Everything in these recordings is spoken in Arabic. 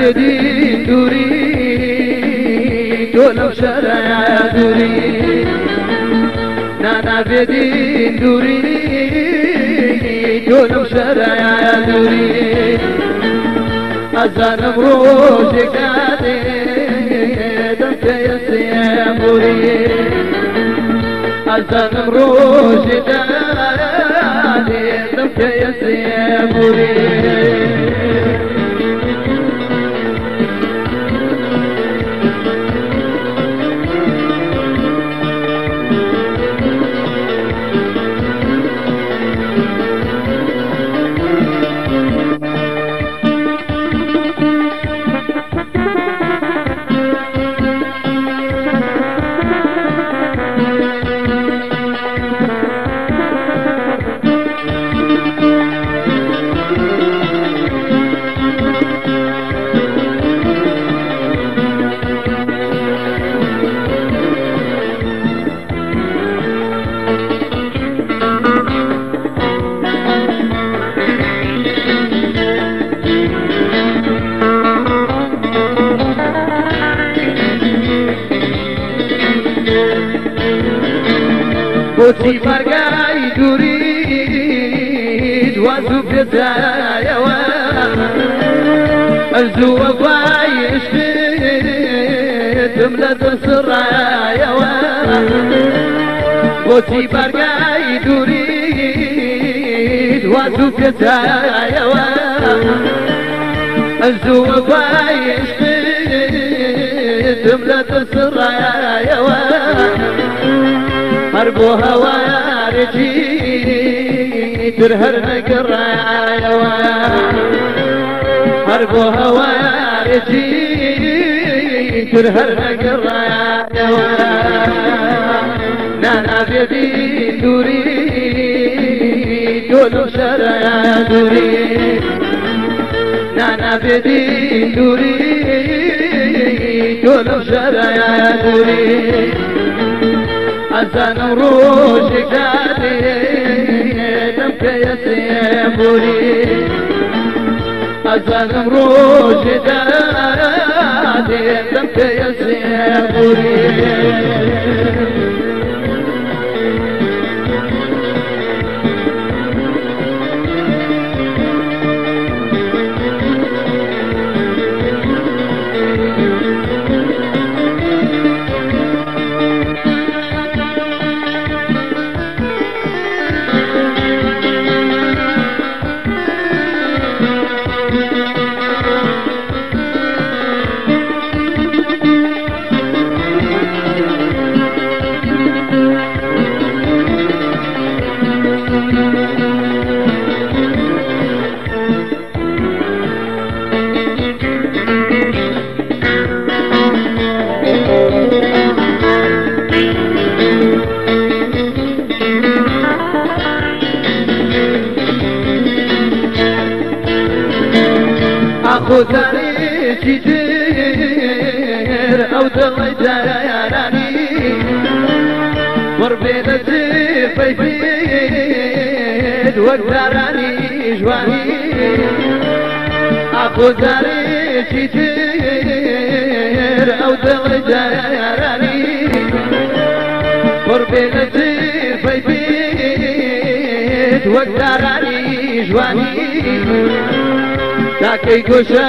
بيدي دوري دولم شرع دوري. نانا بيدي دوري دولم شرع دوري. أزانم روشك عدي دمك يسيبوري أزانم روشك عدي دمك يسيبوري بوتي مرقاي تريد وازو في الزايا الزو بايش تملى السرايا بوتي مرقاي تريد وازو في الزايا الزو بايش تملى السرايا حربو هوارجي ترهر نقرا حربو هوارجي ترهر نقرا نانا بيبي دوري دولو شرا دوري. نانا بيبي دوري دولو شرا دوري. حسن روشك دادي دمك يسيبوري حسن روشك دادي دمك يسيبوري تاريخي تير أو دغي جاراني مربين الزيفي فيد وقدراني جواني أخو تاريخي تير أو دغي جاراني مربين الزيفي فيد وقدراني جواني تاكي قشا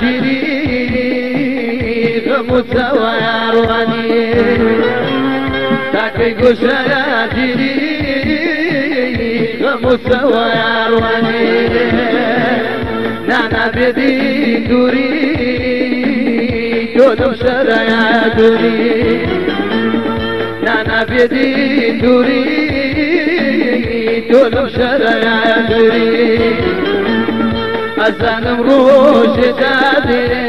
جيري غموسا ورواني تاكي غموسا ورواني نانا بيدي دوري دولم شرايا دوري. نانا بيدي دوري دولم شرايا دوري. أزانم روش دادي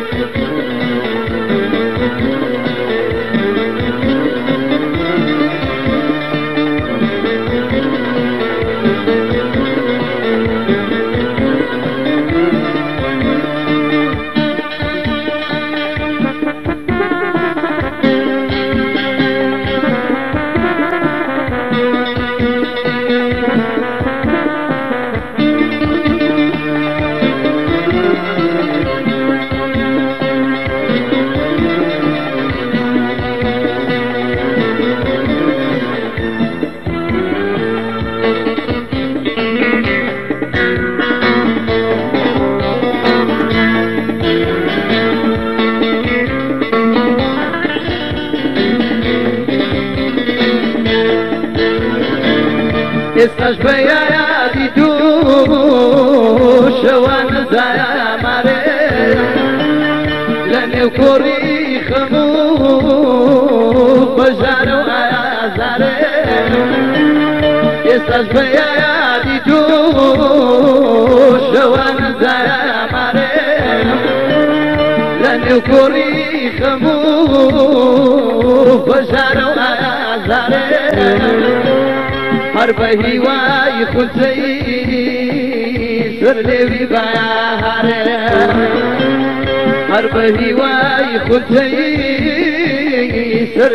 بە یادی دوو شەوان نزایە مارێ لە نێو کۆڕی خەموو بەژارە و ئازارێ ئێستاش بە یادی دوو شەوان نزایە مارێ لە نێو کۆڕی خەموو بەژارە و ئازارێ हर बही वाई खुशर देवी बाहर हरबही वाई खुशर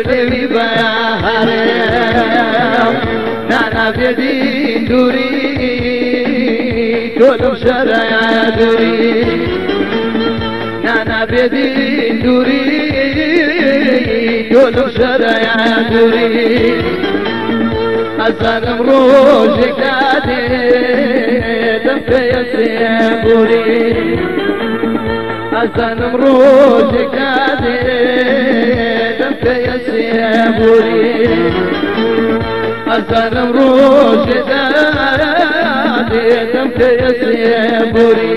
देवी बाहर नाना बेदी दूरी टोलू शराया दूरी। नाना बेदी दूरी टोलू शराया दूरी। دووری تۆلم شەرە دووری ئەزانم ڕۆژێکا دێدەم پێە سێبووری ئەزانم ڕۆژێکا دێدەم پێە سێبووری ئەزانم